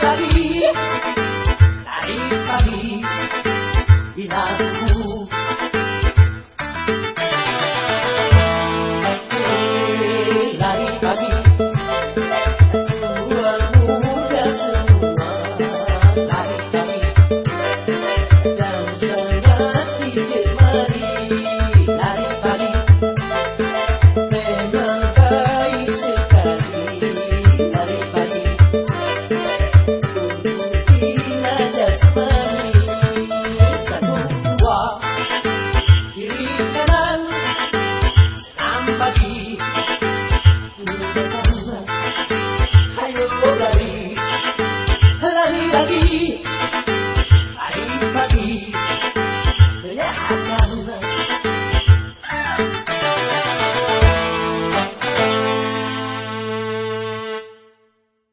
Sabía love.